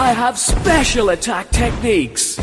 I have special attack techniques.